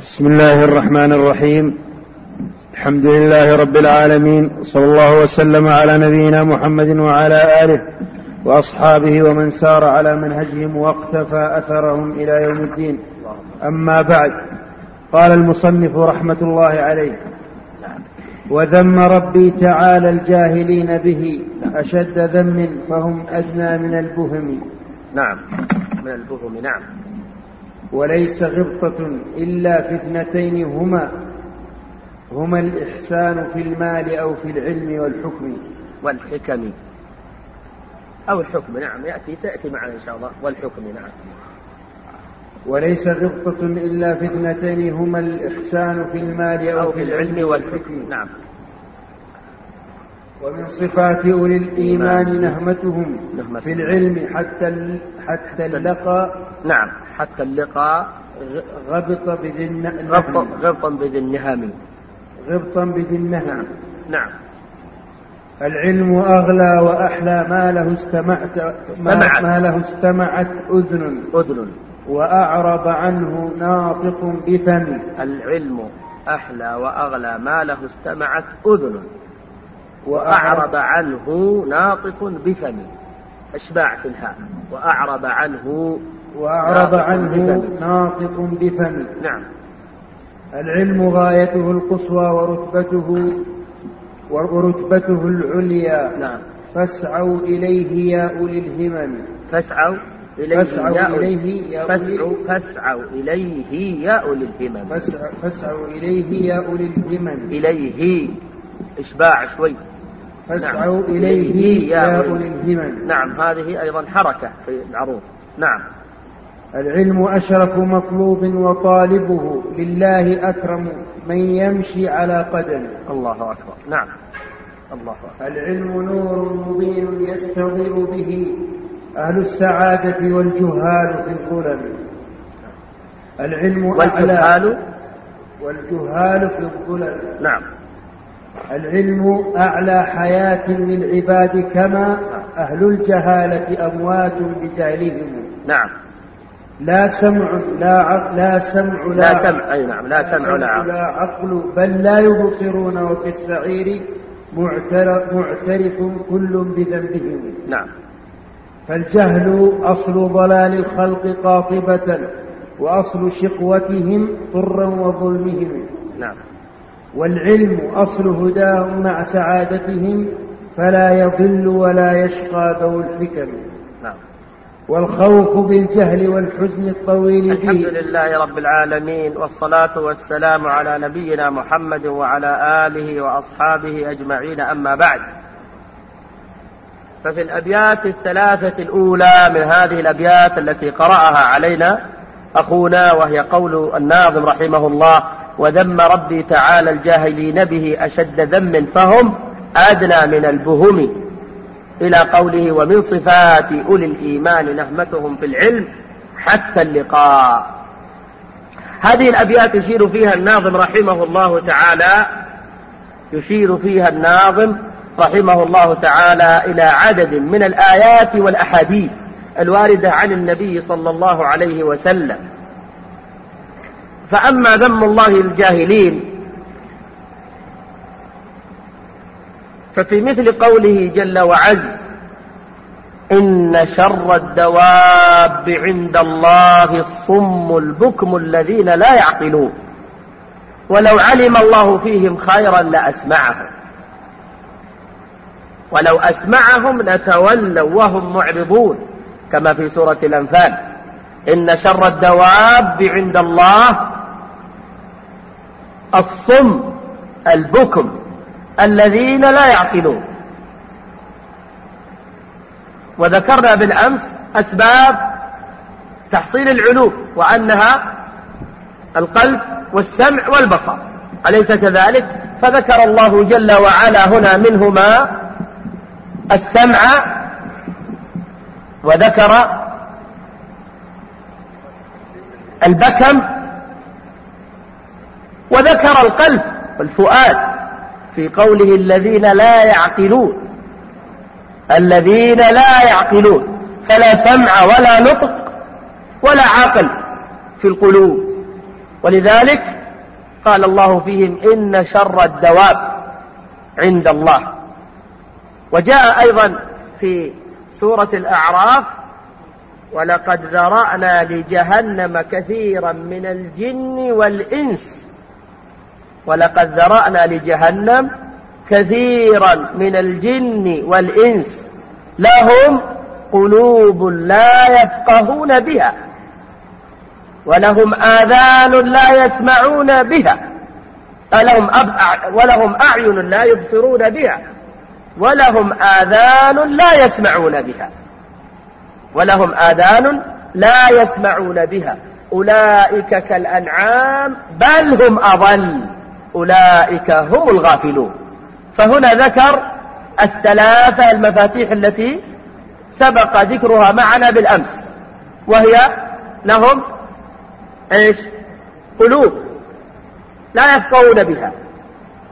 بسم الله الرحمن الرحيم. الحمد لله رب العالمين صلى الله وسلم على نبينا محمد وعلى آله وأصحابه ومن سار على منهجهم واقتفى أثرهم إلى يوم الدين. أما بعد قال المصنف رحمة الله عليه وذم ربي تعالى الجاهلين به أشد ذم فهم أدنى من البهم. نعم من البهم نعم. وليس غبطة إلا في اثنتين هما هما الإحسان في المال أو في العلم والحكم. والحكم. أو الحكم نعم يأتي سيأتي معنا إن شاء الله. والحكم نعم. وليس غبطة إلا في اثنتين هما الإحسان في المال أو, أو في العلم والحكم نعم. ومن صفات أولي الإيمان نهمتهم في العلم حتى حتى اللقى نعم حتى اللقاء غبط بذي النهم غبطا بذي النهم غبطا بذي النهم نعم نعم. العلم أغلى وأحلى ما له استمعت ما, ما له استمعت أذن. أذن. وأعرض عنه ناطق بفم العلم أحلى وأغلى ما له استمعت أذن. وأعرض عنه ناطق بفم أشباع في الهاء؟ وأعرض عنه وأعرض عنه ناطق بفم نعم. العلم غايته القصوى ورتبته ورتبته العليا. نعم. فاسعوا إليه يا أولي الهمم. فاسعوا إليه فاسعوا يا إليه يا فاسعوا فاسعوا إليه يا أولي الهمم. فاسعوا إليه يا أولي الهمم. إليه. إشباع شوي؟ فاسعوا نعم. إليه يا أولي الهمم نعم هذه أيضا حركة في العروض. نعم. العلم أشرف مطلوب وطالبه لله أكرم من يمشي على قدم. الله أكبر. نعم. الله أكبر. العلم نور مبين يستضيء به أهل السعادة والجهال في الظلم. العلم والجهال؟ والجهال في الظلم. نعم. العلم أعلى حياة للعباد كما أهل الجهالة أموات بجهلهم نعم. لا سمع لا عقل لا سمع لا, لا سمع أي نعم لا سمع لا عقل لا عقل. بل لا يبصرون وفي السعير معترف, معترف كل بذنبهم. نعم. فالجهل أصل ضلال الخلق قاطبة وأصل شقوتهم طرا وظلمهم. نعم. والعلم أصل هداهم مع سعادتهم فلا يضل ولا يشقى ذو الحكم. نعم. والخوف بالجهل والحزن الطويل الحمد لله رب العالمين والصلاة والسلام على نبينا محمد وعلى آله وأصحابه أجمعين. أما بعد ففي الأبيات الثلاثة الأولى من هذه الأبيات التي قرأها علينا أخونا وهي قول الناظم رحمه الله وذم ربي تعالى الجاهلين به أشد ذم فهم أدنى من البهم. إلى قوله ومن صفات أولي الإيمان نهمتهم في العلم حتى اللقاء. هذه الأبيات يشير فيها الناظم رحمه الله تعالى يشير فيها الناظم رحمه الله تعالى إلى عدد من الآيات والأحاديث الواردة عن النبي صلى الله عليه وسلم. فأما ذم الله الجاهلين ففي مثل قوله جل وعز إن شر الدواب عند الله الصم البكم الذين لا يعقلون ولو علم الله فيهم خيرا لأسمعهم ولو أسمعهم لتولوا وهم معرضون كما في سورة الأنفال إن شر الدواب عند الله الصم البكم الذين لا يعقلون. وذكرنا بالأمس أسباب تحصيل العلوم وأنها القلب والسمع والبصر. أليس كذلك؟ فذكر الله جل وعلا هنا منهما السمع وذكر البكم وذكر القلب والفؤاد في قوله الذين لا يعقلون. الذين لا يعقلون. فلا سمع ولا نطق ولا عقل في القلوب. ولذلك قال الله فيهم إن شر الدواب عند الله. وجاء أيضا في سورة الأعراف ولقد ذرأنا لجهنم كثيرا من الجن والإنس ولقد ذرأنا لجهنم كثيرا من الجن والإنس. لهم قلوب لا يفقهون بها ولهم آذان لا يسمعون بها ولهم, ولهم أعين لا يبصرون بها ولهم آذان لا يسمعون بها ولهم آذان لا يسمعون بها. أولئك كالأنعام بل هم أضل. أولئك هم الغافلون. فهنا ذكر الثلاثة المفاتيح التي سبق ذكرها معنا بالأمس وهي لهم إيش؟ قلوب لا يفقهون بها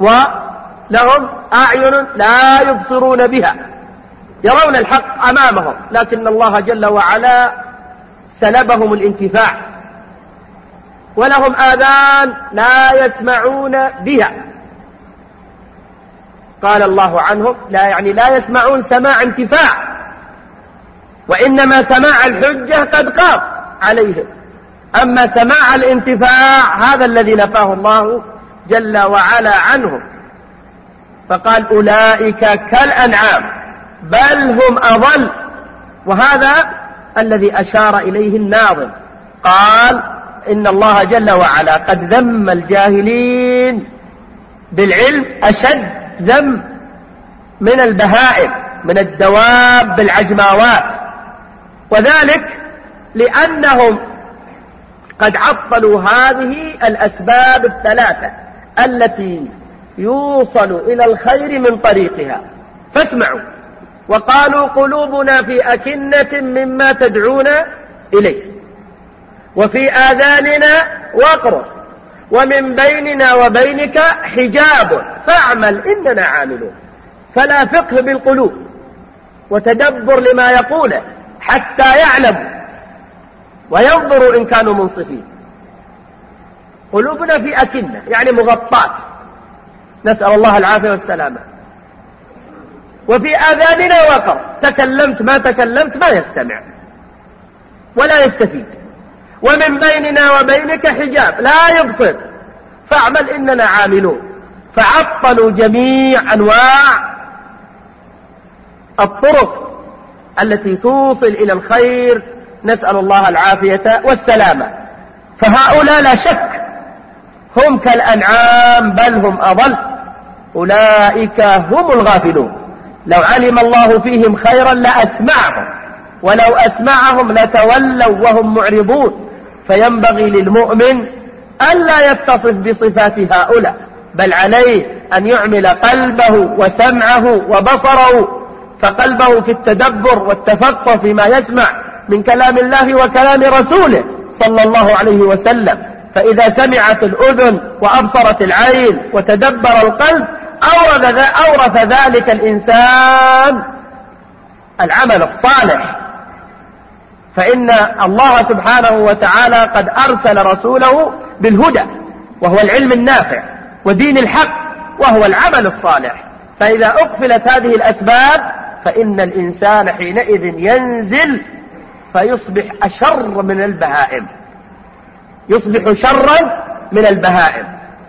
ولهم أعين لا يبصرون بها يرون الحق أمامهم لكن الله جل وعلا سلبهم الانتفاع. ولهم آذان لا يسمعون بها. قال الله عنهم لا يعني لا يسمعون سماع انتفاع وإنما سماع الحجة قد قام عليهم. أما سماع الانتفاع هذا الذي نفاه الله جل وعلا عنهم. فقال أولئك كالأنعام بل هم أضل. وهذا الذي أشار إليه الناظم. قال إن الله جل وعلا قد ذم الجاهلين بالعلم أشد ذم من البهائم من الدواب العجماوات وذلك لأنهم قد عطلوا هذه الأسباب الثلاثة التي يوصل إلى الخير من طريقها. فاسمعوا. وقالوا قلوبنا في أكنة مما تدعونا إليه. وفي آذاننا وقر ومن بيننا وبينك حجاب فاعمل إننا عاملون. فلا فقه بالقلوب وتدبر لما يقوله حتى يعلم وينظروا إن كانوا منصفين. قلوبنا في أكنة يعني مغطاة. نسأل الله العافية والسلامة. وفي آذاننا وقر تكلمت ما تكلمت ما يستمع ولا يستفيد. ومن بيننا وبينك حجاب. لا يبصر. فاعمل إننا عاملون. فعطلوا جميع أنواع الطرق التي توصل إلى الخير. نسأل الله العافية والسلامة. فهؤلاء لا شك هم كالأنعام بل هم أضل. أولئك هم الغافلون. لو علم الله فيهم خيرا لأسمعهم. ولو أسمعهم لتولوا وهم معرضون. فينبغي للمؤمن ألا يتصف بصفات هؤلاء بل عليه أن يعمل قلبه وسمعه وبصره فقلبه في التدبر والتفقه فيما يسمع من كلام الله وكلام رسوله صلى الله عليه وسلم. فإذا سمعت الأذن وأبصرت العين وتدبر القلب أورث, ذلك الإنسان العمل الصالح. فإن الله سبحانه وتعالى قد أرسل رسوله بالهدى وهو العلم النافع ودين الحق وهو العمل الصالح. فإذا أقفلت هذه الأسباب فإن الإنسان حينئذ ينزل فيصبح أشر من البهائم. يصبح شرا من البهائم.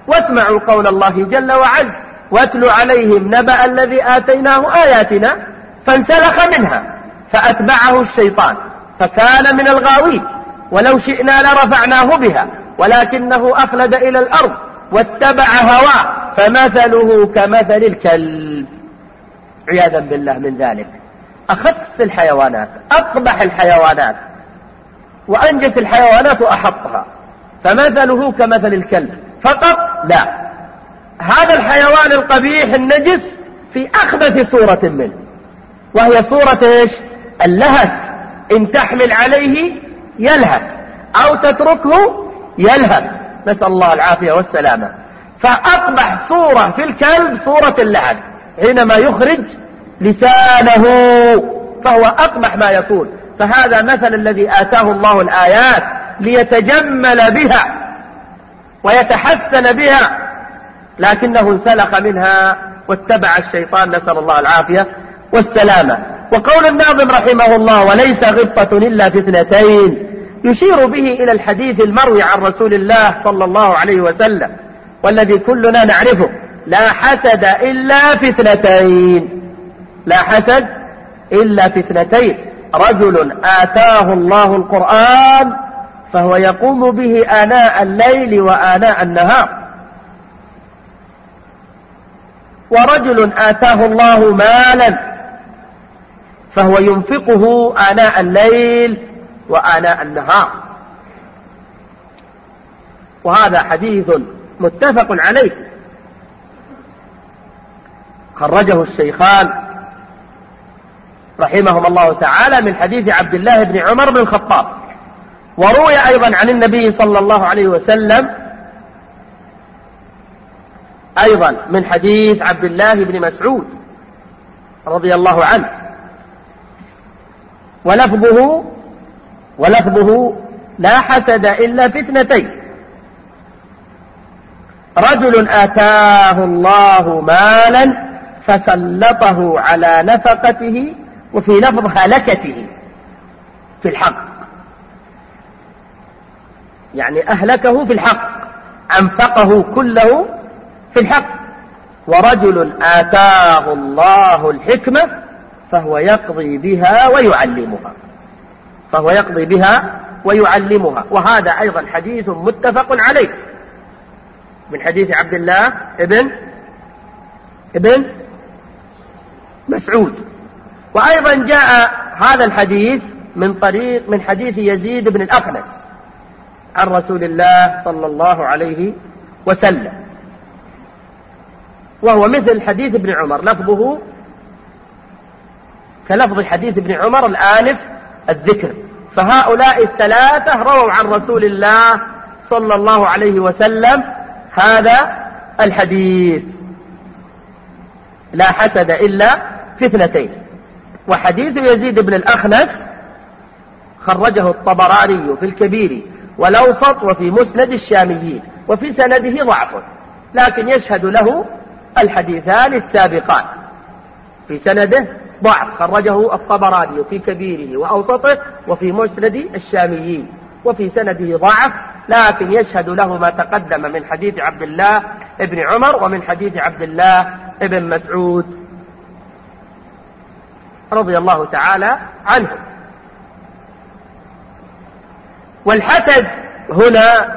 واسمعوا قول الله جل وعز واتل عليهم نبأ الذي آتيناه آياتنا فانسلخ منها فأتبعه الشيطان. فكان من الغاوين ولو شئنا لرفعناه بها ولكنه أخلد إلى الأرض واتبع هواه فمثله كمثل الكلب. عياذا بالله من ذلك. أخس الحيوانات أقبح الحيوانات وأنجس الحيوانات وأحطها فمثله كمثل الكلب. فقط لا. هذا الحيوان القبيح النجس في أخبث صورة منه وهي صورة إيش؟ اللهث. إن تحمل عليه يلهث أو تتركه يلهث. نسأل الله العافية والسلامة. فأقبح صورة في الكلب صورة اللهث حينما يخرج لسانه فهو أقبح ما يكون فهذا مثل الذي آتاه الله الآيات ليتجمل بها ويتحسن بها لكنه انسلخ منها واتبع الشيطان. نسأل الله العافية والسلامة. وقول الناظم رحمه الله وليس غبطة إلا في اثنتين يشير به إلى الحديث المروي عن رسول الله صلى الله عليه وسلم والذي كلنا نعرفه لا حسد إلا في اثنتين لا حسد إلا في اثنتين. رجل آتاه الله القرآن فهو يقوم به آناء الليل وآناء النهار. ورجل آتاه الله مالا فهو ينفقه آناء الليل وآناء النهار. وهذا حديث متفق عليه. خرجه الشيخان رحمهما الله تعالى من حديث عبد الله بن عمر بن الخطاب. وروي أيضا عن النبي صلى الله عليه وسلم أيضا من حديث عبد الله بن مسعود رضي الله عنه. ولفظه ولفظه لا حسد إلا في اثنتين. رجل آتاه الله مالا فسلطه على نفقته وفي لفظ هلكته في الحق. يعني أهلكه في الحق أنفقه كله في الحق. ورجل آتاه الله الحكمة فهو يقضي بها ويعلمها. فهو يقضي بها ويعلمها. وهذا أيضا حديث متفق عليه. من حديث عبد الله ابن ابن مسعود. وأيضا جاء هذا الحديث من طريق من حديث يزيد بن الأخنس عن رسول الله صلى الله عليه وسلم. وهو مثل حديث ابن عمر لفظه كلفظ حديث ابن عمر الآنف الذكر. فهؤلاء الثلاثة رووا عن رسول الله صلى الله عليه وسلم هذا الحديث. لا حسد إلا في اثنتين. وحديث يزيد بن الأخنس خرجه الطبراني في الكبير والأوسط وفي مسند الشاميين وفي سنده ضعف لكن يشهد له الحديثان السابقان. في سنده ضعف خرجه الطبراني في كبيره وأوسطه وفي مسند الشاميين وفي سنده ضعف لكن يشهد له ما تقدم من حديث عبد الله ابن عمر ومن حديث عبد الله ابن مسعود رضي الله تعالى عنه. والحسد هنا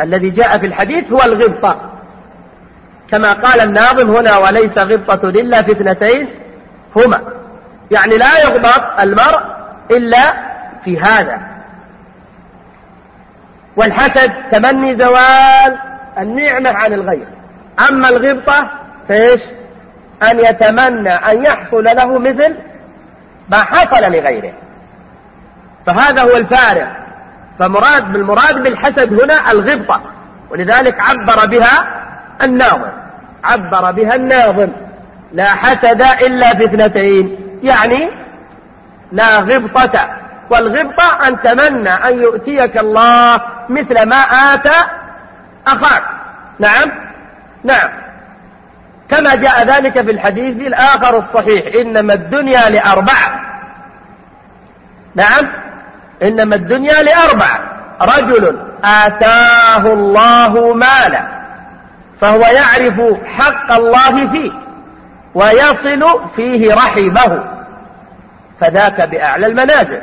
الذي جاء في الحديث هو الغبطة. كما قال الناظم هنا وليس غبطة إلا في اثنتين هما. يعني لا يغبط المرء إلا في هذا. والحسد تمني زوال النعمة عن الغير. أما الغبطة فإيش؟ أن يتمنى أن يحصل له مثل ما حصل لغيره. فهذا هو الفارق. فمراد بالمراد بالحسد هنا الغبطة. ولذلك عبر بها الناظم. عبر بها الناظم. لا حسد إلا في اثنتين. يعني لا غبطة. والغبطة أن تمنى أن يؤتيك الله مثل ما آتى أخاك. نعم؟ نعم. كما جاء ذلك في الحديث الآخر الصحيح. إنما الدنيا لأربعة نعم؟ إنما الدنيا لأربعة رجل آتاه الله مالا فهو يعرف حق الله فيه. ويصل فيه رحمه. فذاك بأعلى المنازل.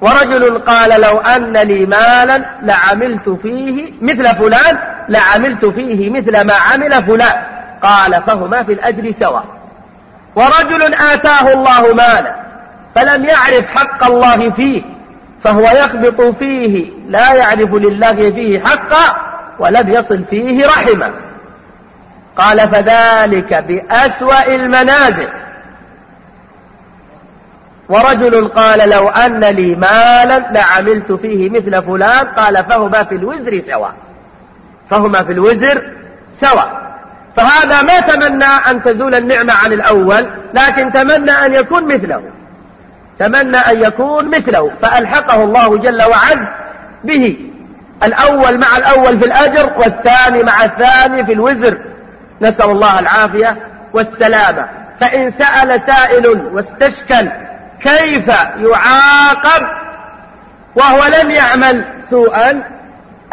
ورجل قال لو أن لي مالا لعملت فيه مثل فلان لعملت فيه مثل ما عمل فلان. قال فهما في الأجر سواء. ورجل آتاه الله مالا فلم يعرف حق الله فيه فهو يخبط فيه لا يعرف لله فيه حقا ولم يصل فيه رحمه قال فذلك بأسوأ المنازل. ورجل قال لو أن لي مالا لعملت فيه مثل فلان قال فهما في الوزر سواء فهما في الوزر سواء فهذا ما تمنى أن تزول النعمة عن الأول لكن تمنى أن يكون مثله. تمنى أن يكون مثله فألحقه الله جل وعز به. الأول مع الأول في الأجر والثاني مع الثاني في الوزر. نسأل الله العافية والسلامة. فإن سأل سائل واستشكل كيف يعاقب وهو لم يعمل سوءا؟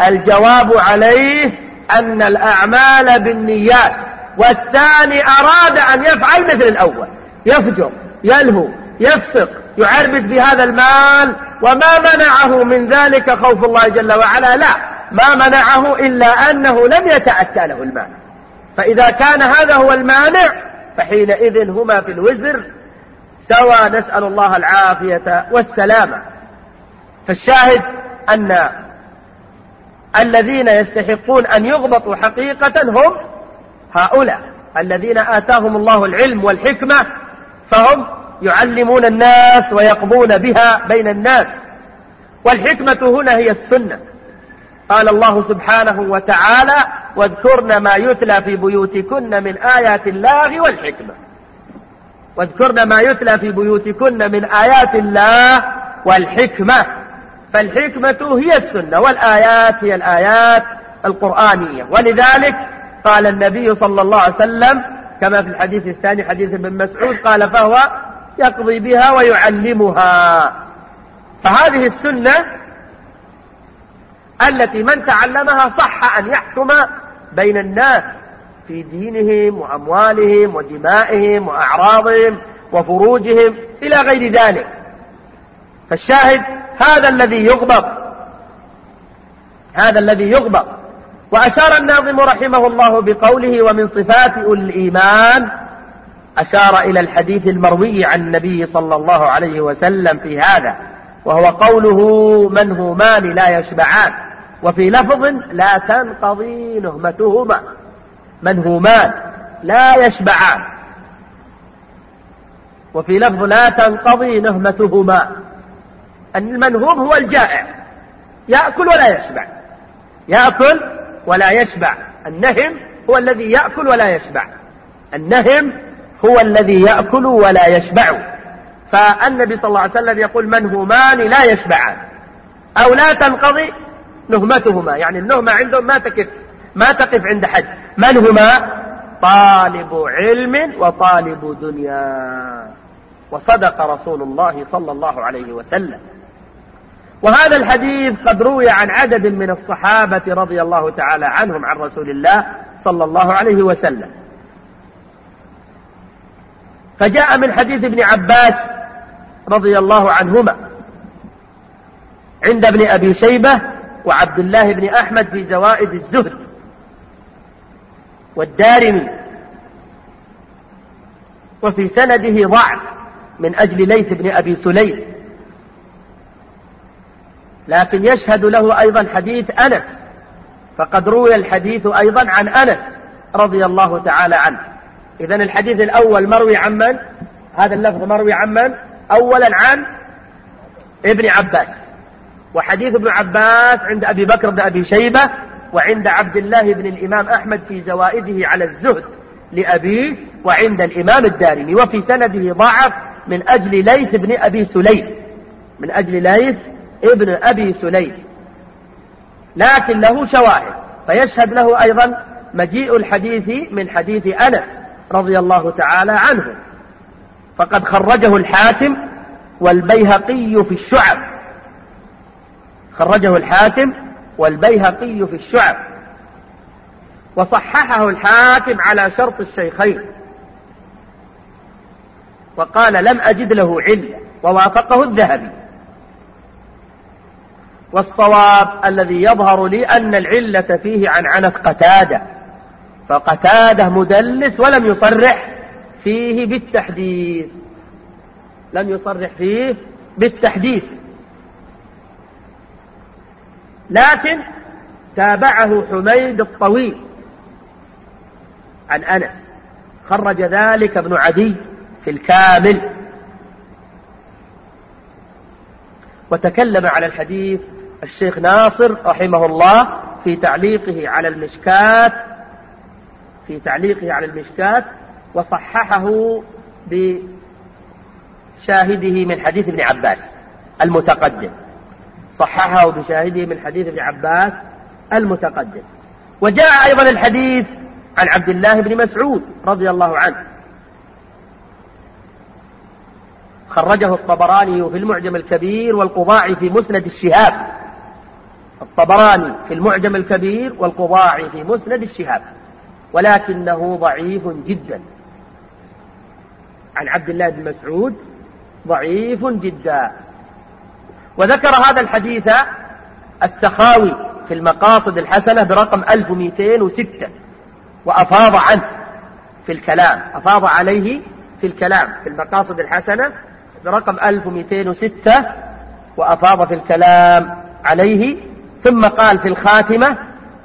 الجواب عليه أن الأعمال بالنيات والثاني أراد أن يفعل مثل الأول. يفجر يلهو يفسق يعربد في هذا المال وما منعه من ذلك خوف الله جل وعلا. لا ما منعه إلا أنه لم يتأتى له المال. فإذا كان هذا هو المانع فحينئذ هما في الوزر سوى نسأل الله العافية والسلامة. فالشاهد أن الذين يستحقون أن يغبطوا حقيقة هم هؤلاء الذين آتاهم الله العلم والحكمة فهم يعلمون الناس ويقضون بها بين الناس. والحكمة هنا هي السنة. قال الله سبحانه وتعالى واذكرن ما يتلى في بيوتكن من آيات الله والحكمة. واذكرن ما يتلى في بيوتكن من آيات الله والحكمة. فالحكمة هي السنة والآيات هي الآيات القرآنية. ولذلك قال النبي صلى الله عليه وسلم كما في الحديث الثاني حديث ابن مسعود قال فهو يقضي بها ويعلمها. فهذه السنة التي من تعلمها صح أن يحكم بين الناس في دينهم وأموالهم ودمائهم وأعراضهم وفروجهم إلى غير ذلك. فالشاهد هذا الذي يغبط هذا الذي يغبط. وأشار الناظم رحمه الله بقوله ومن صفات أولي الإيمان أشار إلى الحديث المروي عن النبي صلى الله عليه وسلم في هذا وهو قوله منهومان لا يشبعان. وفي لفظ لا تنقضي نهمتهما منهومان لا يشبعان وفي لفظ لا تنقضي نهمتهما المنهوم هو؟ الجائع. يأكل ولا يشبع. يأكل ولا يشبع. النهم هو الذي يأكل ولا يشبع. النهم هو الذي يأكل ولا يشبع. فالنبي صلى الله عليه وسلم يقول منهومان لا يشبعان أو لا تنقضي نهمتهما يعني النهمة عندهم ما تكف ما تقف عند حد. من هما؟ طالب علم وطالب دنيا. وصدق رسول الله صلى الله عليه وسلم. وهذا الحديث قد روي عن عدد من الصحابة رضي الله تعالى عنهم عن رسول الله صلى الله عليه وسلم. فجاء من حديث ابن عباس رضي الله عنهما عند ابن أبي شيبة وعبد الله بن أحمد في زوائد الزهد والدارمي وفي سنده ضعف من أجل ليث بن أبي سليم لكن يشهد له أيضا حديث أنس فقد روي الحديث أيضا عن أنس رضي الله تعالى عنه إذا الحديث الأول مروي عن من؟ هذا اللفظ مروي عن من؟ أولا عن ابن عباس وحديث ابن عباس عند أبي بكر بن أبي شيبة وعند عبد الله بن الإمام أحمد في زوائده على الزهد لأبيه وعند الإمام الدارمي وفي سنده ضعف من أجل ليث بن أبي سليم. من أجل ليث ابن أبي سليم. لكن له شواهد فيشهد له أيضا مجيء الحديث من حديث أنس رضي الله تعالى عنه. فقد خرجه الحاكم والبيهقي في الشعب. خرجه الحاكم والبيهقي في الشعب وصححه الحاكم على شرط الشيخين وقال لم أجد له علة ووافقه الذهبي والصواب الذي يظهر لي أن العلة فيه عن عنة قتادة فقتادة مدلس ولم يصرح فيه بالتحديث لم يصرح فيه بالتحديث لكن تابعه حميد الطويل عن أنس. خرج ذلك ابن عدي في الكامل. وتكلم على الحديث الشيخ ناصر رحمه الله في تعليقه على المشكات في تعليقه على المشكات وصححه بشاهده من حديث ابن عباس المتقدم. صححه بشاهده من حديث ابن عباس المتقدم. وجاء أيضا الحديث عن عبد الله بن مسعود رضي الله عنه. خرجه الطبراني في المعجم الكبير والقضاعي في مسند الشهاب. الطبراني في المعجم الكبير والقضاعي في مسند الشهاب. ولكنه ضعيف جدا. عن عبد الله بن مسعود ضعيف جدا. وذكر هذا الحديث السخاوي في المقاصد الحسنة برقم 1206 وأفاض عنه في الكلام أفاض عليه في الكلام في المقاصد الحسنة برقم 1206 وأفاض في الكلام عليه. ثم قال في الخاتمة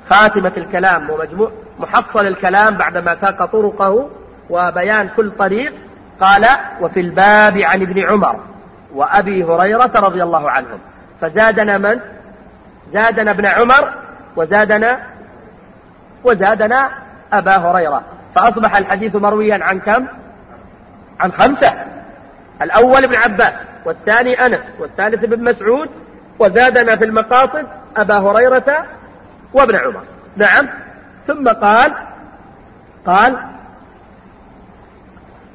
خاتمة الكلام ومجموع محصل الكلام بعدما ساق طرقه وبيان كل طريق قال وفي الباب عن ابن عمر وأبي هريرة رضي الله عنهم. فزادنا من؟ زادنا ابن عمر وزادنا وزادنا أبا هريرة. فأصبح الحديث مرويا عن كم؟ عن خمسة. الأول ابن عباس والثاني أنس والثالث ابن مسعود وزادنا في المقاصد أبا هريرة وابن عمر. نعم. ثم قال قال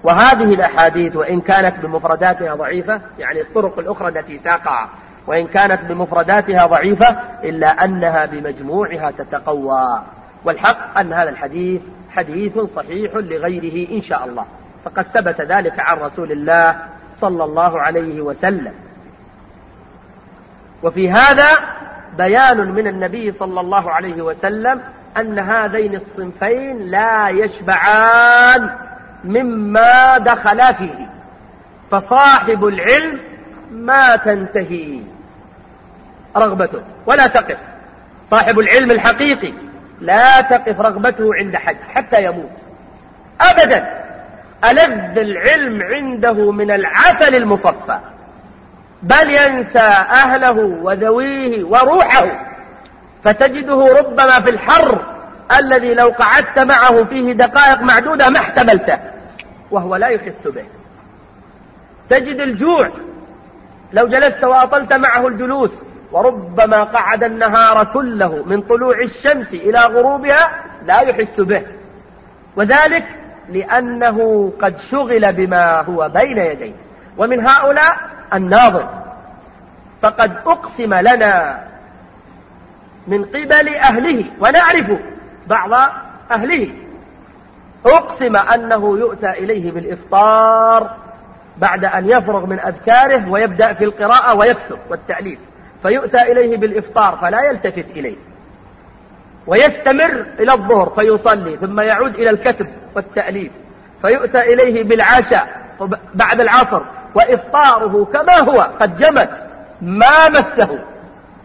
وهذه الأحاديث وإن كانت بمفرداتها ضعيفة يعني الطرق الأخرى التي ساقها وإن كانت بمفرداتها ضعيفة إلا أنها بمجموعها تتقوى. والحق أن هذا الحديث حديث صحيح لغيره إن شاء الله. فقد ثبت ذلك عن رسول الله صلى الله عليه وسلم. وفي هذا بيان من النبي صلى الله عليه وسلم أن هذين الصنفين لا يشبعان. مما دخلا فيه. فصاحب العلم ما تنتهي. رغبته. ولا تقف. صاحب العلم الحقيقي لا تقف رغبته عند حد حتى يموت. أبدا. ألذ العلم عنده من العسل المصفى. بل ينسى أهله وذويه وروحه. فتجده ربما في الحر الذي لو قعدت معه فيه دقائق معدودة ما احتملته وهو لا يحس به. تجد الجوع لو جلست وأطلت معه الجلوس وربما قعد النهار كله من طلوع الشمس إلى غروبها لا يحس به. وذلك لأنه قد شغل بما هو بين يديه. ومن هؤلاء الناظر. فقد أقسم لنا من قبل أهله ونعرف بعض أهله. أقسم أنه يؤتى إليه بالإفطار بعد أن يفرغ من أذكاره ويبدأ في القراءة ويكتب والتأليف. فيؤتى إليه بالإفطار فلا يلتفت إليه. ويستمر إلى الظهر فيصلي ثم يعود إلى الكتب والتأليف. فيؤتى إليه بالعشاء بعد العصر وإفطاره كما هو قد جمت ما مسه.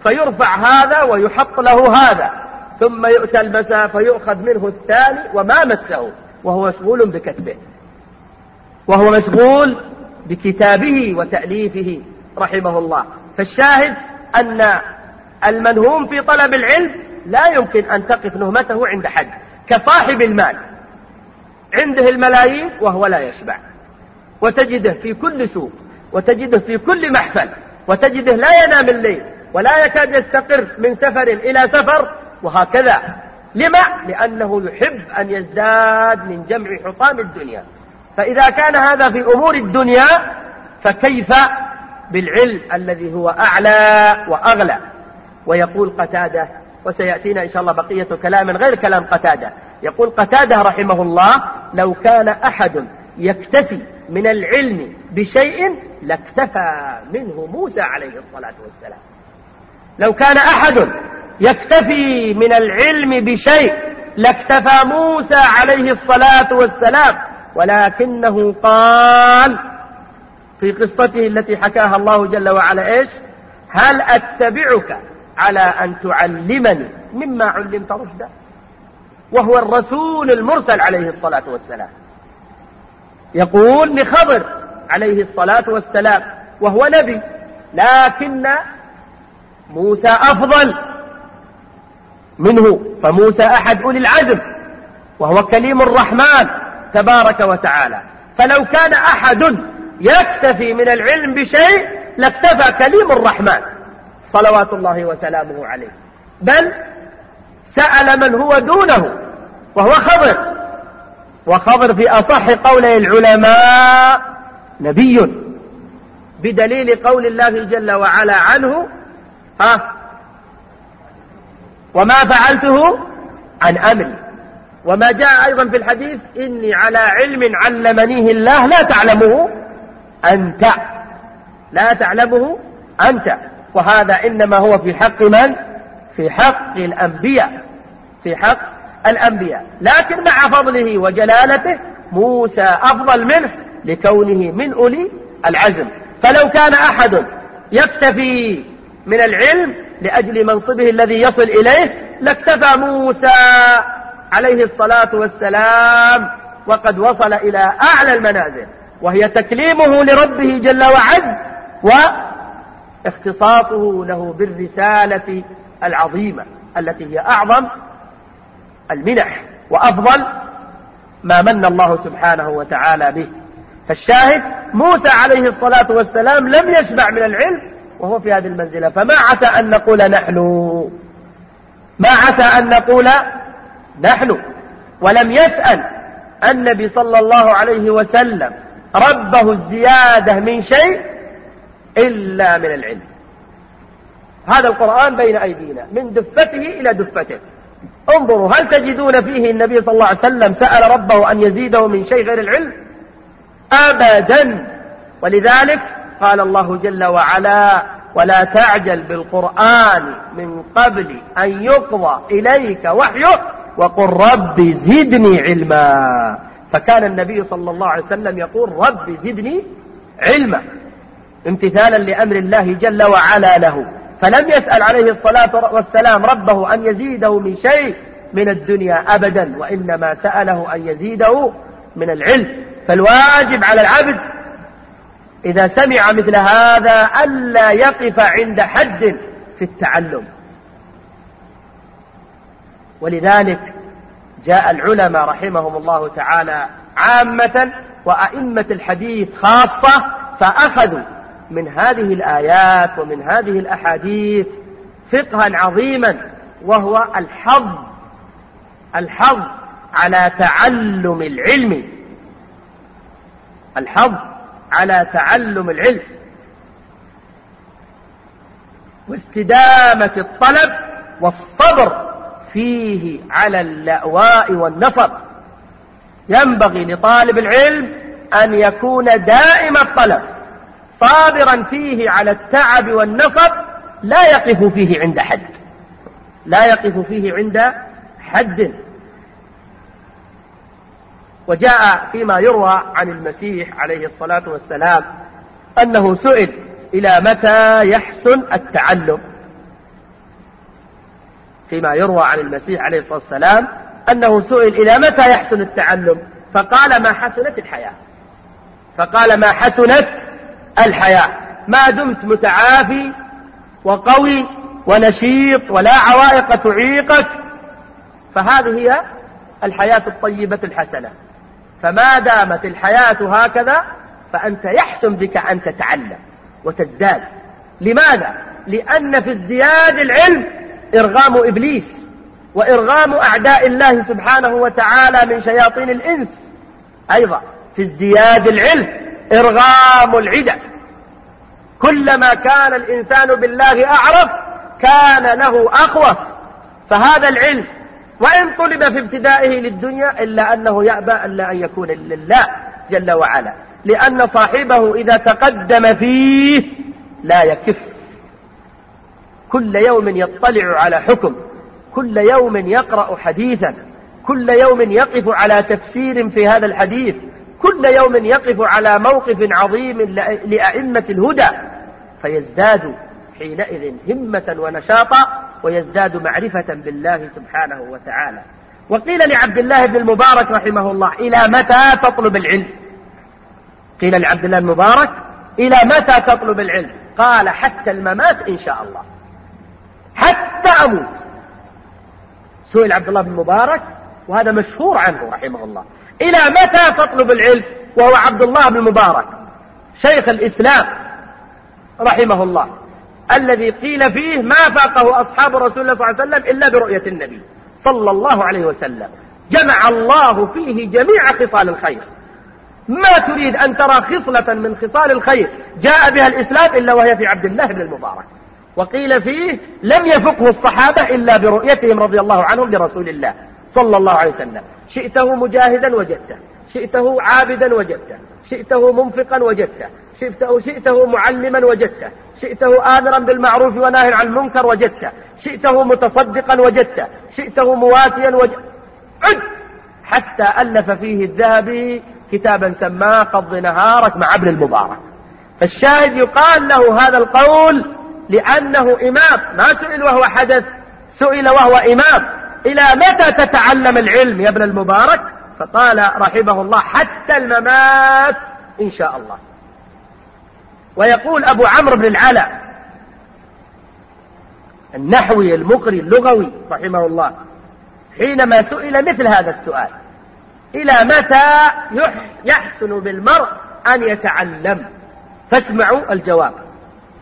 فيرفع هذا ويحط له هذا. ثم يؤتى المساء فيؤخذ منه الثاني وما مسه وهو مشغول بكتبه. وهو مشغول بكتابه وتأليفه رحمه الله. فالشاهد أن المنهوم في طلب العلم لا يمكن أن تقف نهمته عند حد كصاحب المال. عنده الملايين وهو لا يشبع. وتجده في كل سوق وتجده في كل محفل وتجده لا ينام الليل ولا يكاد يستقر من سفر إلى سفر وهكذا. لما؟ لأنه يحب أن يزداد من جمع حطام الدنيا. فإذا كان هذا في أمور الدنيا فكيف بالعلم الذي هو أعلى وأغلى؟ ويقول قتادة وسيأتينا إن شاء الله بقية كلام غير كلام قتادة. يقول قتادة رحمه الله لو كان أحد يكتفي من العلم بشيء لاكتفى منه موسى عليه الصلاة والسلام. لو كان أحد يكتفي من العلم بشيء. لاكتفى موسى عليه الصلاة والسلام. ولكنه قال في قصته التي حكاها الله جل وعلا إيش؟ هل أتبعك على أن تعلمني مما علمت رشدا؟ وهو الرسول المرسل عليه الصلاة والسلام. يقول لخضر عليه الصلاة والسلام وهو نبي لكن موسى أفضل. منه فموسى أحد أولي العزم وهو كليم الرحمن تبارك وتعالى. فلو كان أحد يكتفي من العلم بشيء لاكتفى كليم الرحمن صلوات الله وسلامه عليه. بل سأل من هو دونه وهو خضر. وخضر في أصح قولي العلماء نبي بدليل قول الله جل وعلا عنه ها وما فعلته؟ عن أمري وما جاء أيضا في الحديث إني على علم علمنيه الله لا تعلمه أنت. لا تعلمه أنت. وهذا إنما هو في حق من؟ في حق الأنبياء. في حق الأنبياء. لكن مع فضله وجلالته موسى أفضل منه لكونه من أولي العزم. فلو كان أحد يكتفي من العلم لأجل منصبه الذي يصل إليه لاكتفى موسى عليه الصلاة والسلام وقد وصل إلى أعلى المنازل وهي تكليمه لربه جل وعز واختصاصه له بالرسالة العظيمة التي هي أعظم المنح وأفضل ما من الله سبحانه وتعالى به. فالشاهد موسى عليه الصلاة والسلام لم يشبع من العلم وهو في هذه المنزلة. فما عسى أن نقول نحن. ما عسى أن نقول نحن. ولم يسأل النبي صلى الله عليه وسلم ربه الزيادة من شيء إلا من العلم. هذا القرآن بين أيدينا من دفته إلى دفته. انظروا هل تجدون فيه النبي صلى الله عليه وسلم سأل ربه أن يزيده من شيء غير العلم؟ أبدا. ولذلك قال الله جل وعلا ولا تعجل بالقرآن من قبل أن يقضى إليك وحيه وقل رب زدني علما. فكان النبي صلى الله عليه وسلم يقول رب زدني علما. امتثالا لأمر الله جل وعلا له. فلم يسأل عليه الصلاة والسلام ربه أن يزيده من شيء من الدنيا أبدا وإنما سأله أن يزيده من العلم. فالواجب على العبد إذا سمع مثل هذا ألا يقف عند حد في التعلم. ولذلك جاء العلماء رحمهم الله تعالى عامة وأئمة الحديث خاصة فأخذوا من هذه الآيات ومن هذه الأحاديث فقها عظيما وهو الحظ الحظ على تعلم العلم. الحظ على تعلم العلم. واستدامة الطلب والصبر فيه على اللأواء والنصب. ينبغي لطالب العلم أن يكون دائم الطلب صابرا فيه على التعب والنصب لا يقف فيه عند حد. لا يقف فيه عند حد. وجاء فيما يروى عن المسيح عليه الصلاة والسلام أنه سئل إلى متى يحسن التعلم. فيما يروى عن المسيح عليه الصلاة والسلام أنه سئل إلى متى يحسن التعلم؟ فقال ما حسنت الحياة. فقال ما حسنت الحياة. ما دمت متعافي وقوي ونشيط ولا عوائق تعيقك. فهذه هي الحياة الطيبة الحسنة. فما دامت الحياة هكذا فأنت يحسن بك أن تتعلم وتزداد. لماذا؟ لأن في ازدياد العلم إرغام إبليس وإرغام أعداء الله سبحانه وتعالى من شياطين الإنس. أيضا في ازدياد العلم إرغام العدة كلما كان الإنسان بالله أعرف كان له أخوف فهذا العلم وإن طلب في ابتدائه للدنيا إلا أنه يأبى ألا أن يكون لله جل وعلا. لأن صاحبه إذا تقدم فيه لا يكف. كل يوم يطلع على حكم. كل يوم يقرأ حديثا. كل يوم يقف على تفسير في هذا الحديث. كل يوم يقف على موقف عظيم لأئمة الهدى. فيزداد حينئذ همة ونشاطا ويزداد معرفة بالله سبحانه وتعالى. وقيل لعبد الله بن المبارك رحمه الله إلى متى تطلب العلم؟ قيل لعبد الله المبارك إلى متى تطلب العلم؟ قال حتى الممات إن شاء الله. حتى أموت. سئل عبد الله بن المبارك وهذا مشهور عنه رحمه الله. إلى متى تطلب العلم؟ وهو عبد الله بن المبارك شيخ الإسلام رحمه الله. الذي قيل فيه ما فاقه أصحاب رسول الله صلى الله عليه وسلم إلا برؤية النبي صلى الله عليه وسلم. جمع الله فيه جميع خصال الخير. ما تريد أن ترى خصلة من خصال الخير جاء بها الإسلام إلا وهي في عبد الله بن المبارك. وقيل فيه لم يفقه الصحابة إلا برؤيتهم رضي الله عنهم لرسول الله صلى الله عليه وسلم. شئته مجاهدا وجدته. شئته عابدا وجدته شئته منفقا وجدته شئته, شئته معلما وجدته شئته آمرا بالمعروف وناهيا عن المنكر وجدته شئته متصدقا وجدته شئته مواسيا وجدته عد! حتى ألف فيه الذهبي كتابا سماه قض نهارك مع ابن المبارك. فالشاهد يقال له هذا القول لأنه إمام ما سئل وهو حدث سئل وهو إمام. إلى متى تتعلم العلم يا ابن المبارك؟ فقال رحمه الله حتى الممات إن شاء الله. ويقول أبو عمرو بن العلا النحوي المقري اللغوي رحمه الله حينما سئل مثل هذا السؤال إلى متى يحسن بالمرء أن يتعلم؟ فاسمعوا الجواب.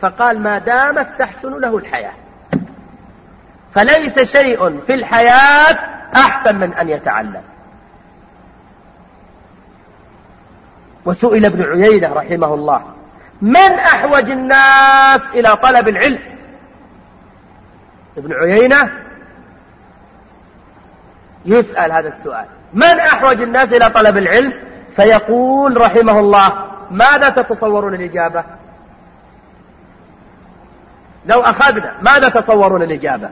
فقال ما دامت تحسن له الحياة. فليس شيء في الحياة أحسن من أن يتعلم. وسئل ابن عيينة رحمه الله من أحوج الناس إلى طلب العلم؟ ابن عيينة يسأل هذا السؤال من أحوج الناس إلى طلب العلم؟ فيقول رحمه الله ماذا تتصورون الإجابة؟ لو أخذنا ماذا تصورون الإجابة؟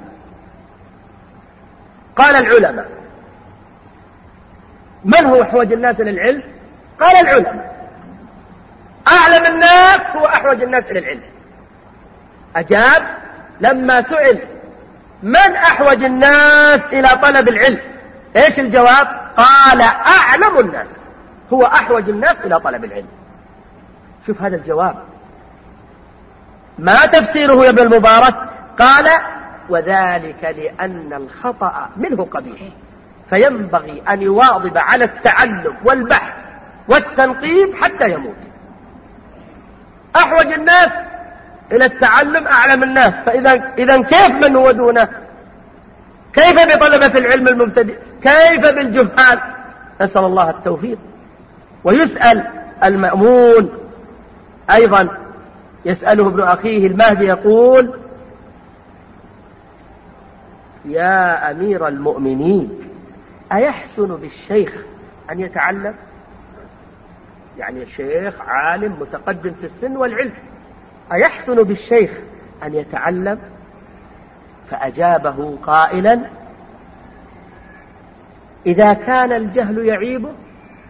قال العلماء من هو أحوج الناس إلى العلم؟ قال العلماء أعلم الناس هو أحوج الناس إلى العلم. أجاب لما سئل من أحوج الناس إلى طلب العلم؟ إيش الجواب؟ قال أعلم الناس. هو أحوج الناس إلى طلب العلم. شوف هذا الجواب. ما تفسيره يا ابن المبارك؟ قال وذلك لأن الخطأ منه قبيح. فينبغي أن يواظب على التعلم والبحث. والتنقيب حتى يموت. أحوج الناس إلى التعلم أعلم الناس. فإذا إذا كيف من هو دونه؟ كيف بطلبة العلم المبتدئ؟ كيف بالجهال؟ نسأل الله التوفيق. ويسأل المأمون أيضا. يسأله ابن أخيه المهدي يقول يا أمير المؤمنين أيحسن بالشيخ أن يتعلم؟ يعني الشيخ عالم متقدم في السن والعلم. أيحسن بالشيخ أن يتعلم؟ فأجابه قائلا إذا كان الجهل يعيبه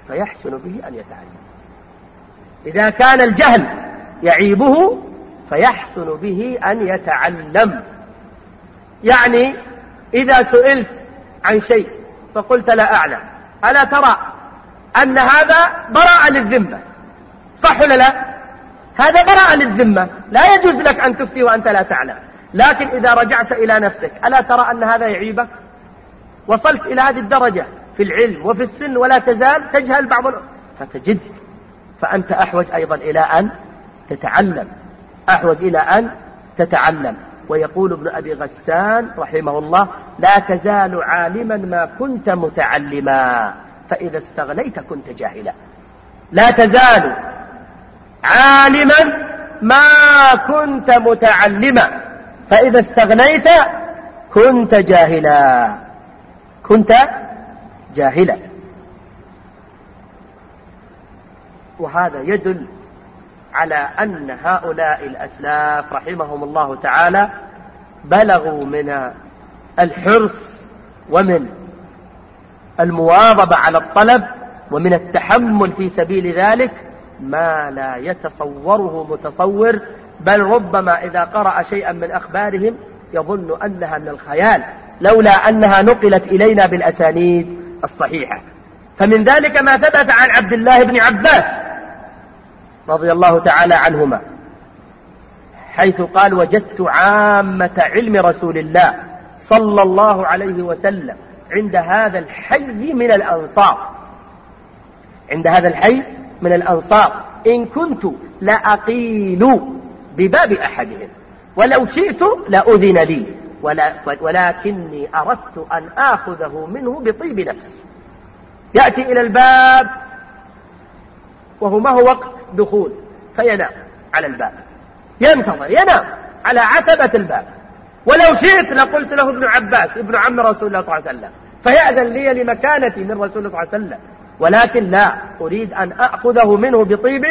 فيحسن به أن يتعلم. إذا كان الجهل يعيبه فيحسن به أن يتعلم. يعني إذا سئلت عن شيء فقلت لا أعلم. ألا ترى؟ أن هذا براءة للذمة. صح ولا لا؟ هذا براءة للذمة. لا يجوز لك أن تفتي وأنت لا تعلم. لكن إذا رجعت إلى نفسك ألا ترى أن هذا يعيبك؟ وصلت إلى هذه الدرجة في العلم وفي السن ولا تزال تجهل بعض فتجد. فأنت أحوج أيضا إلى أن تتعلم. أحوج إلى أن تتعلم. ويقول ابن أبي غسان رحمه الله لا تزال عالما ما كنت متعلما. فإذا استغنيت كنت جاهلا. لا تزال عالما ما كنت متعلما. فإذا استغنيت كنت جاهلا. كنت جاهلا. وهذا يدل على أن هؤلاء الأسلاف رحمهم الله تعالى بلغوا من الحرص ومن المواظبة على الطلب ومن التحمل في سبيل ذلك ما لا يتصوره متصور بل ربما إذا قرأ شيئا من أخبارهم يظن أنها من الخيال لولا أنها نقلت إلينا بالأسانيد الصحيحة. فمن ذلك ما ثبت عن عبد الله بن عباس رضي الله تعالى عنهما حيث قال وجدت عامة علم رسول الله صلى الله عليه وسلم عند هذا الحي من الأنصار. عند هذا الحي من الأنصار. إن كنت لأقيل بباب أحدهم. ولو شئت لأذن لي. ولكني أردت أن آخذه منه بطيب نفس. يأتي إلى الباب. وهو ما هو وقت دخول؟ فينام على الباب. ينتظر. ينام على عتبة الباب. ولو شئت لقلت له ابن عباس ابن عم رسول الله صلى الله عليه وسلم. فيأذن لي لمكانتي من رسول الله صلى الله عليه وسلم. ولكن لا أريد أن أخذه منه بطيب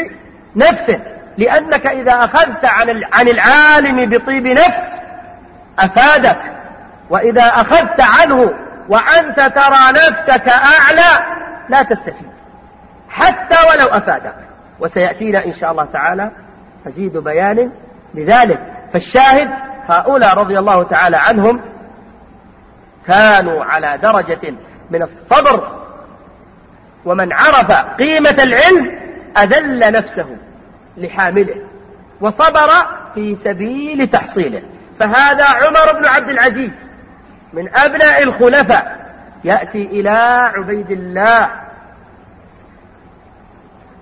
نفسه لأنك إذا أخذت عن العالم بطيب نفس أفادك. وإذا أخذت عنه وأنت ترى نفسك أعلى لا تستفيد. حتى ولو أفادك. وسيأتينا إن شاء الله تعالى مزيد بيان لذلك. فالشاهد هؤلاء رضي الله تعالى عنهم كانوا على درجة من الصبر ومن عرف قيمة العلم أذل نفسه لحامله وصبر في سبيل تحصيله. فهذا عمر بن عبد العزيز من أبناء الخلفاء يأتي إلى عبيد الله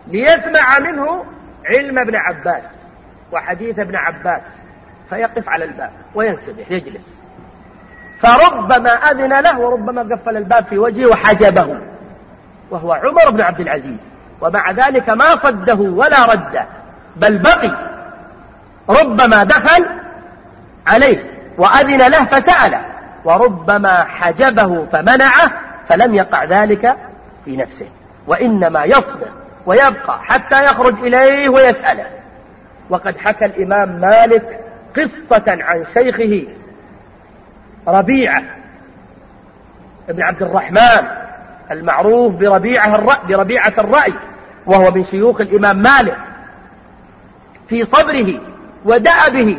ليسمع منه علم ابن عباس وحديث ابن عباس. فيقف على الباب وينسبح يجلس. فربما أذن له وربما قفل الباب في وجهه وحجبه. وهو عمر بن عبد العزيز. ومع ذلك ما صده ولا رده. بل بقي. ربما دخل عليه وأذن له فسأله. وربما حجبه فمنعه فلم يقع ذلك في نفسه. وإنما يصبر ويبقى حتى يخرج إليه ويسأله. وقد حكى الإمام مالك قصة عن شيخه ربيعة ابن عبد الرحمن المعروف بربيعة الرأي بربيعة الرأي وهو من شيوخ الإمام مالك. في صبره ودأبه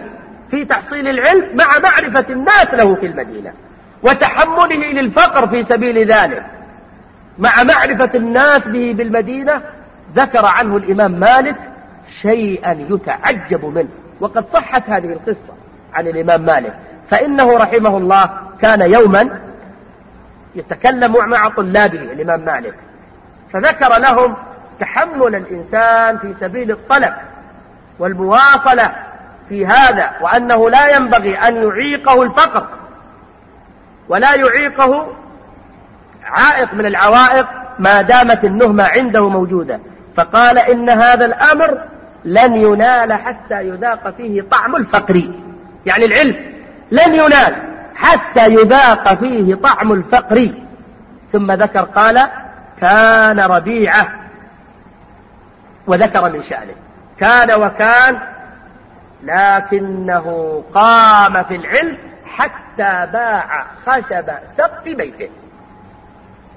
في تحصيل العلم مع معرفة الناس له في المدينة وتحمله للفقر في سبيل ذلك. مع معرفة الناس به بالمدينة ذكر عنه الإمام مالك شيئا يتعجب منه. وقد صحت هذه القصة عن الإمام مالك. فإنه رحمه الله كان يوما يتكلم مع طلابه الإمام مالك. فذكر لهم تحمل الإنسان في سبيل الطلب والمواصلة في هذا وأنه لا ينبغي أن يعيقه الفقر ولا يعيقه عائق من العوائق ما دامت النهمة عنده موجودة. فقال إن هذا الأمر لن ينال حتى يذاق فيه طعم الفقر. يعني العلم لن ينال حتى يذاق فيه طعم الفقر. ثم ذكر قال كان ربيعة وذكر من شأنه. كان وكان لكنه قام في العلم حتى باع خشب سقف بيته.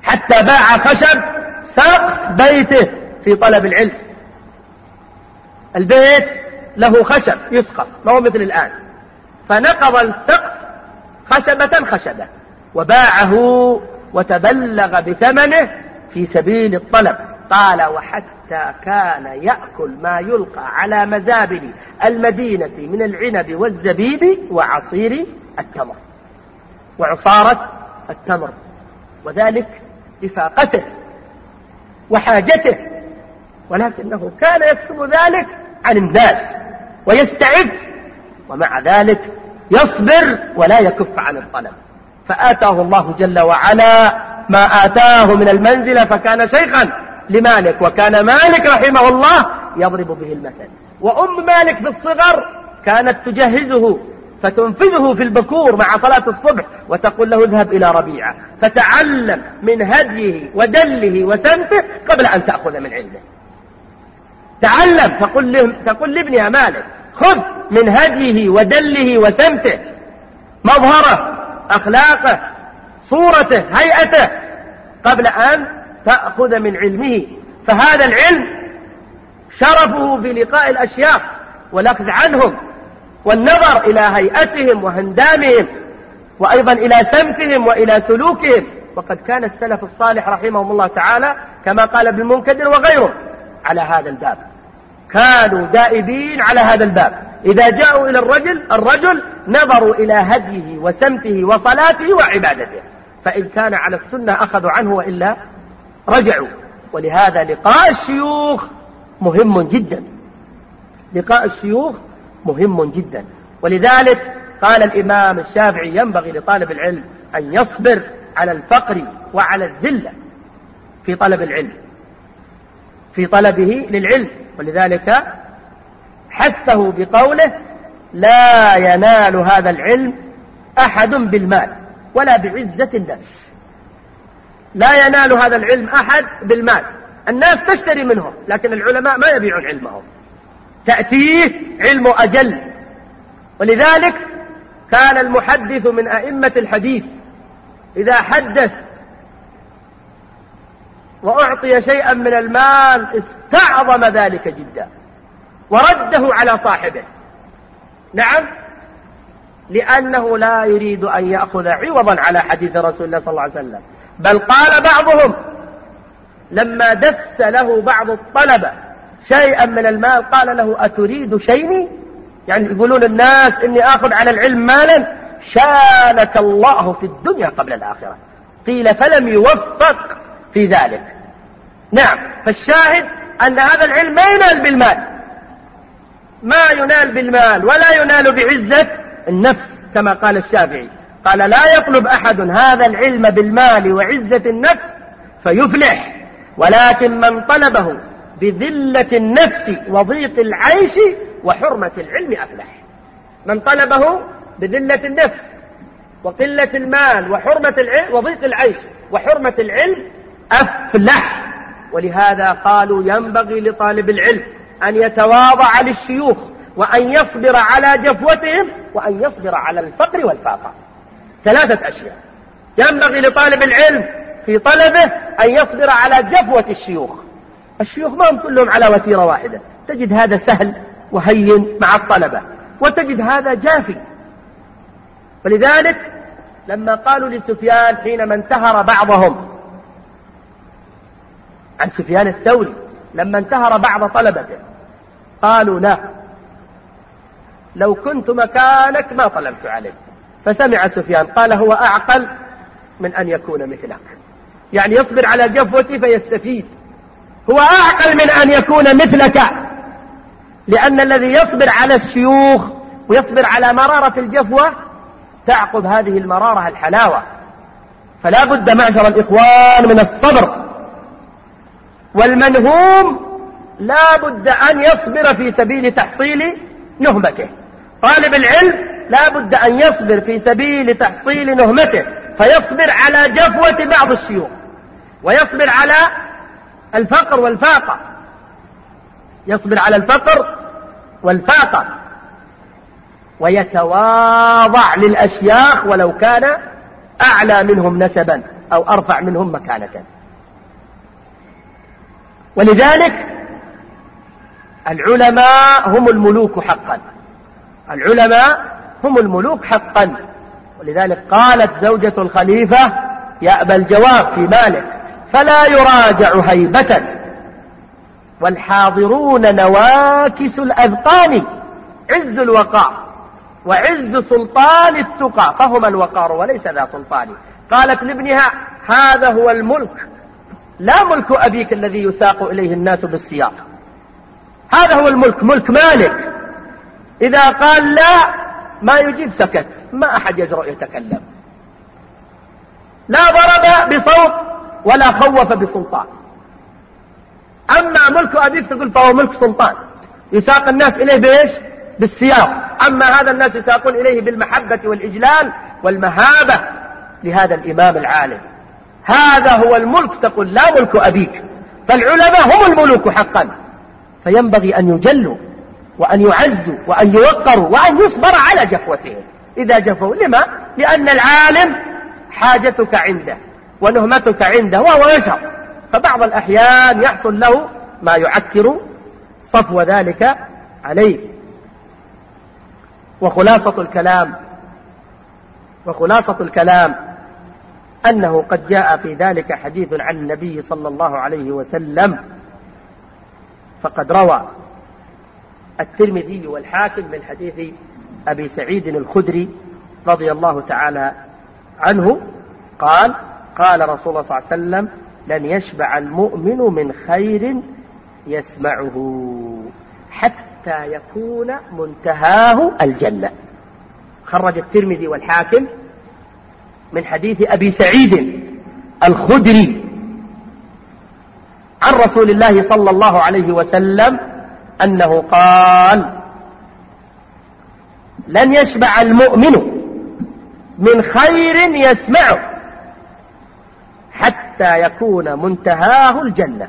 حتى باع خشب سقف بيته في طلب العلم. البيت له خشب يسقف ما هو مثل الآن. فنقض السقف خشبة خشبة وباعه وتبلغ بثمنه في سبيل الطلب. قال وحتى كان يأكل ما يلقى على مزابل المدينة من العنب والزبيب وعصير التمر وعصارة التمر وذلك لفاقته وحاجته ولكنه كان يكتب ذلك عن الناس ويستعد ومع ذلك يصبر ولا يكف عن الطلب. فآتاه الله جل وعلا ما آتاه من المنزلة فكان شيخا لمالك وكان مالك رحمه الله يضرب به المثل. وأم مالك في الصغر كانت تجهزه فتنفذه في البكور مع صلاة الصبح وتقول له اذهب إلى ربيعة. فتعلم من هديه ودله وسمته قبل أن تأخذ من علمه. تعلم تقول, له تقول لابنها مالك خذ من هديه ودله وسمته مظهره أخلاقه صورته هيئته قبل أن تأخذ من علمه. فهذا العلم شرفه في لقاء الأشياخ والأخذ عنهم والنظر إلى هيئتهم وهندامهم وأيضا إلى سمتهم وإلى سلوكهم. وقد كان السلف الصالح رحمهم الله تعالى كما قال ابن المنكدر وغيره على هذا الباب. كانوا دائبين على هذا الباب. إذا جاءوا إلى الرجل الرجل نظروا إلى هديه وسمته وصلاته وعبادته. فإن كان على السنة أخذوا عنه وإلا رجعوا. ولهذا لقاء الشيوخ مهم جدا. لقاء الشيوخ مهم جدا. ولذلك قال الإمام الشافعي ينبغي لطالب العلم أن يصبر على الفقر وعلى الذلة في طلب العلم. في طلبه للعلم ولذلك حثه بقوله لا ينال هذا العلم أحد بالمال ولا بعزة النفس. لا ينال هذا العلم أحد بالمال. الناس تشتري منهم لكن العلماء ما يبيعون علمهم. تأتيه علم أجل. ولذلك كان المحدث من أئمة الحديث إذا حدث وأعطي شيئا من المال استعظم ذلك جدا. ورده على صاحبه. نعم. لأنه لا يريد أن يأخذ عوضا على حديث رسول الله صلى الله عليه وسلم. بل قال بعضهم لما دس له بعض الطلبة شيئا من المال قال له أتريد شيني؟ يعني يقولون الناس إني آخذ على العلم مالا. شانك الله في الدنيا قبل الآخرة. قيل فلم يوفق. في ذلك. نعم فالشاهد أن هذا العلم ما ينال بالمال. ما ينال بالمال ولا ينال بعزة النفس كما قال الشافعي. قال لا يطلب أحد هذا العلم بالمال وعزة النفس فيفلح ولكن من طلبه بذلة النفس وضيق العيش وحرمة العلم أفلح. من طلبه بذلة النفس وقلة المال وحرمة العلم وضيق العيش وحرمة العلم أفلح. ولهذا قالوا ينبغي لطالب العلم أن يتواضع للشيوخ وأن يصبر على جفوتهم وأن يصبر على الفقر والفاقة. ثلاثة أشياء. ينبغي لطالب العلم في طلبه أن يصبر على جفوة الشيوخ. الشيوخ ما هم كلهم على وتيرة واحدة. تجد هذا سهل وهين مع الطلبة. وتجد هذا جافي. ولذلك لما قالوا لسفيان حينما انتهر بعضهم عن سفيان الثوري لما انتهر بعض طلبته. قالوا لا لو كنت مكانك ما طلبت عليه فسمع سفيان قال هو أعقل من أن يكون مثلك. يعني يصبر على جفوتي فيستفيد. هو أعقل من أن يكون مثلك لأن الذي يصبر على الشيوخ ويصبر على مرارة الجفوة تعقب هذه المرارة الحلاوة. فلا بد معشر الإخوان من الصبر. والمنهوم لا بد أن يصبر في سبيل تحصيل نهمته. طالب العلم لا بد أن يصبر في سبيل تحصيل نهمته فيصبر على جفوة بعض الشيوخ ويصبر على الفقر والفاقة. يصبر على الفقر والفاقة. ويتواضع للأشياخ ولو كان أعلى منهم نسبا أو أرفع منهم مكانة. ولذلك العلماء هم الملوك حقا. العلماء هم الملوك حقا. ولذلك قالت زوجة الخليفة يأبى الجواب في مالك فلا يراجع هيبة والحاضرون نواكس الأذقان عز الوقار وعز سلطان التقى فهما الوقار وليس ذا سلطان. قالت لابنها هذا هو الملك لا ملك أبيك الذي يساق إليه الناس بالسياق. هذا هو الملك ملك مالك. إذا قال لا ما يجيب سكت ما أحد يجرؤ يتكلم. لا ضرب بصوت ولا خوف بسلطان. أما ملك أبيك تقول فهو ملك سلطان. يساق الناس إليه بإيش؟ بالسياق. أما هذا الناس يساقون إليه بالمحبة والإجلال والمهابة لهذا الإمام العالم. هذا هو الملك تقول لا ملك أبيك فالعلماء هم الملوك حقا. فينبغي أن يجلوا وأن يعزوا وأن يوقروا وأن يصبر على جفوتهم. إذا جفوا لما؟ لأن العالم حاجتك عنده ونهمتك عنده وهو يشعر فبعض الأحيان يحصل له ما يعكر صفو ذلك عليه. وخلاصة الكلام وخلاصة الكلام أنه قد جاء في ذلك حديث عن النبي صلى الله عليه وسلم فقد روى الترمذي والحاكم من حديث أبي سعيد الخدري رضي الله تعالى عنه قال قال رسول الله صلى الله عليه وسلم لن يشبع المؤمن من خير يسمعه حتى يكون منتهاه الجنة خرج الترمذي والحاكم من حديث أبي سعيد الخدري عن رسول الله صلى الله عليه وسلم أنه قال لن يشبع المؤمن من خير يسمعه حتى يكون منتهاه الجنة.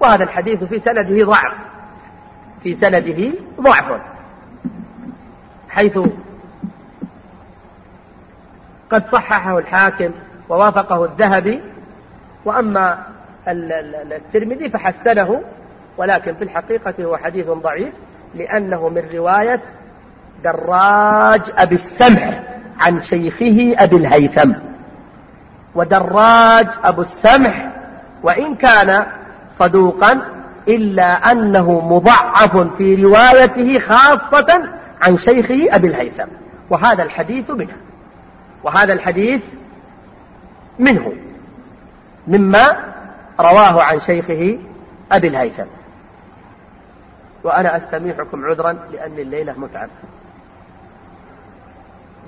وهذا الحديث في سنده ضعف في سنده ضعف حيث قد صححه الحاكم ووافقه الذهبي وأما الترمذي فحسنه ولكن في الحقيقة هو حديث ضعيف لأنه من رواية دراج أبي السمح عن شيخه أبي الهيثم. ودراج أبو السمح وإن كان صدوقا إلا أنه مضعف في روايته خاصة عن شيخه أبي الهيثم. وهذا الحديث منه. وهذا الحديث منه مما رواه عن شيخه أبي الهيثم. وأنا أستميحكم عذرا لأن الليلة متعب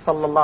صلى الله